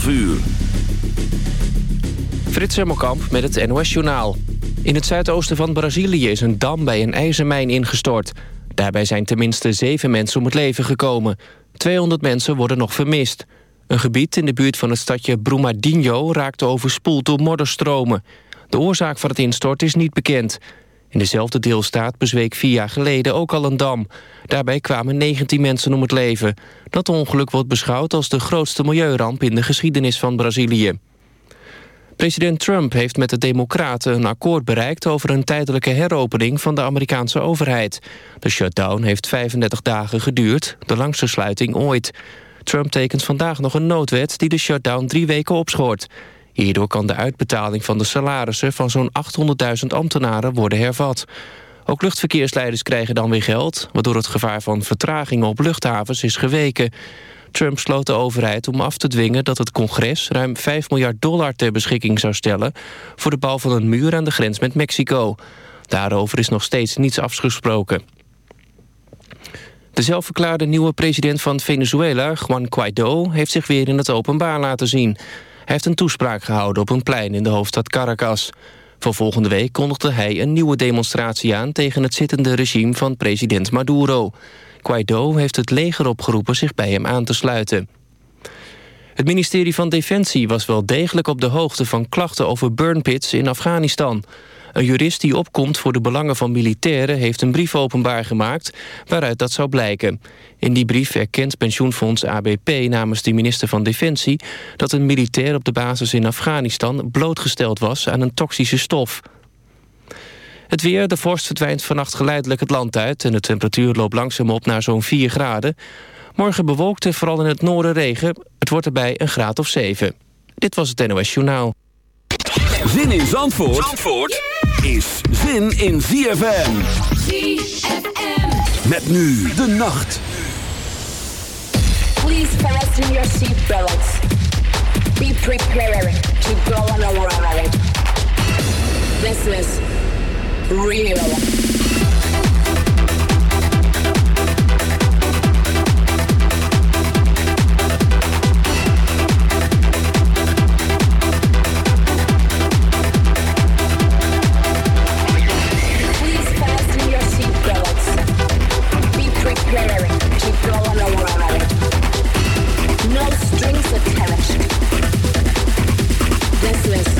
12 uur. Frits Hemmelkamp met het NOS-journaal. In het zuidoosten van Brazilië is een dam bij een ijzermijn ingestort. Daarbij zijn tenminste zeven mensen om het leven gekomen. 200 mensen worden nog vermist. Een gebied in de buurt van het stadje Brumadinho raakte overspoeld door modderstromen. De oorzaak van het instorten is niet bekend. In dezelfde deelstaat bezweek vier jaar geleden ook al een dam. Daarbij kwamen 19 mensen om het leven. Dat ongeluk wordt beschouwd als de grootste milieuramp in de geschiedenis van Brazilië. President Trump heeft met de Democraten een akkoord bereikt... over een tijdelijke heropening van de Amerikaanse overheid. De shutdown heeft 35 dagen geduurd, de langste sluiting ooit. Trump tekent vandaag nog een noodwet die de shutdown drie weken opschort. Hierdoor kan de uitbetaling van de salarissen van zo'n 800.000 ambtenaren worden hervat. Ook luchtverkeersleiders krijgen dan weer geld... waardoor het gevaar van vertragingen op luchthavens is geweken. Trump sloot de overheid om af te dwingen dat het congres... ruim 5 miljard dollar ter beschikking zou stellen... voor de bouw van een muur aan de grens met Mexico. Daarover is nog steeds niets afgesproken. De zelfverklaarde nieuwe president van Venezuela, Juan Guaido... heeft zich weer in het openbaar laten zien. Heeft een toespraak gehouden op een plein in de hoofdstad Caracas. Voor volgende week kondigde hij een nieuwe demonstratie aan... tegen het zittende regime van president Maduro. Guaido heeft het leger opgeroepen zich bij hem aan te sluiten. Het ministerie van Defensie was wel degelijk op de hoogte van klachten over burnpits in Afghanistan. Een jurist die opkomt voor de belangen van militairen... heeft een brief openbaar gemaakt waaruit dat zou blijken. In die brief erkent pensioenfonds ABP namens de minister van Defensie... dat een militair op de basis in Afghanistan blootgesteld was aan een toxische stof. Het weer, de vorst verdwijnt vannacht geleidelijk het land uit... en de temperatuur loopt langzaam op naar zo'n 4 graden. Morgen bewolkt en vooral in het noorden regen. Het wordt erbij een graad of 7. Dit was het NOS Journaal. Zin in Zandvoort, Zandvoort is zin in ZFM. ZFM. Met nu de nacht. Please fasten your seatbelts. Be prepared to go on a ride. This is real. This is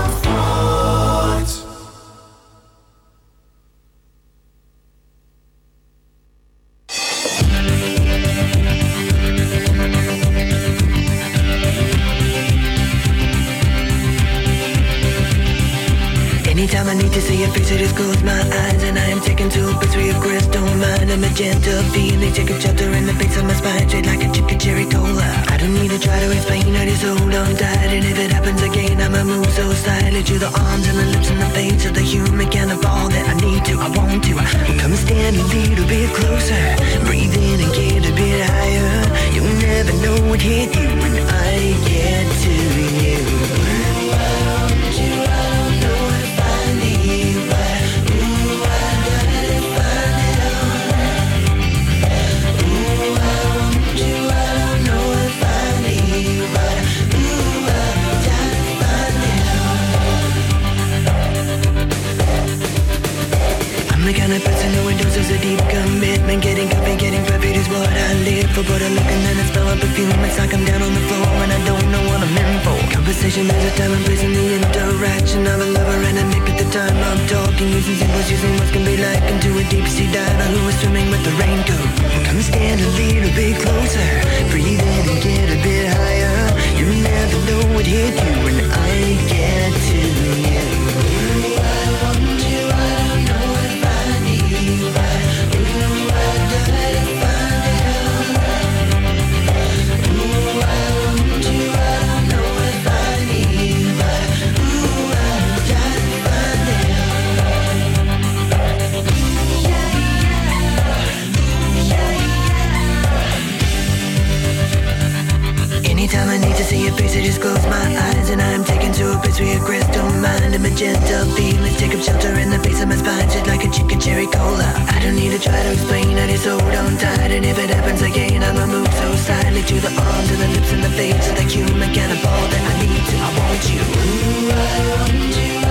Conversation, there's a time place in the interaction Of a lover and a nick at the time. I'm talking Using symbols, using what can be like. Into a deep sea diver who is swimming with the raincoat Come stand a little bit closer. Breathe in and get a bit higher. You never know what hit you sweet crystal mind and magenta feelings Take up shelter in the base of my spine. Shit like a chicken cherry cola. I don't need to try to explain I just hold on tight. And if it happens again I'ma move so silently To the arms and the lips and the face Of the human cannibal that I need to I want you. Ooh, I want you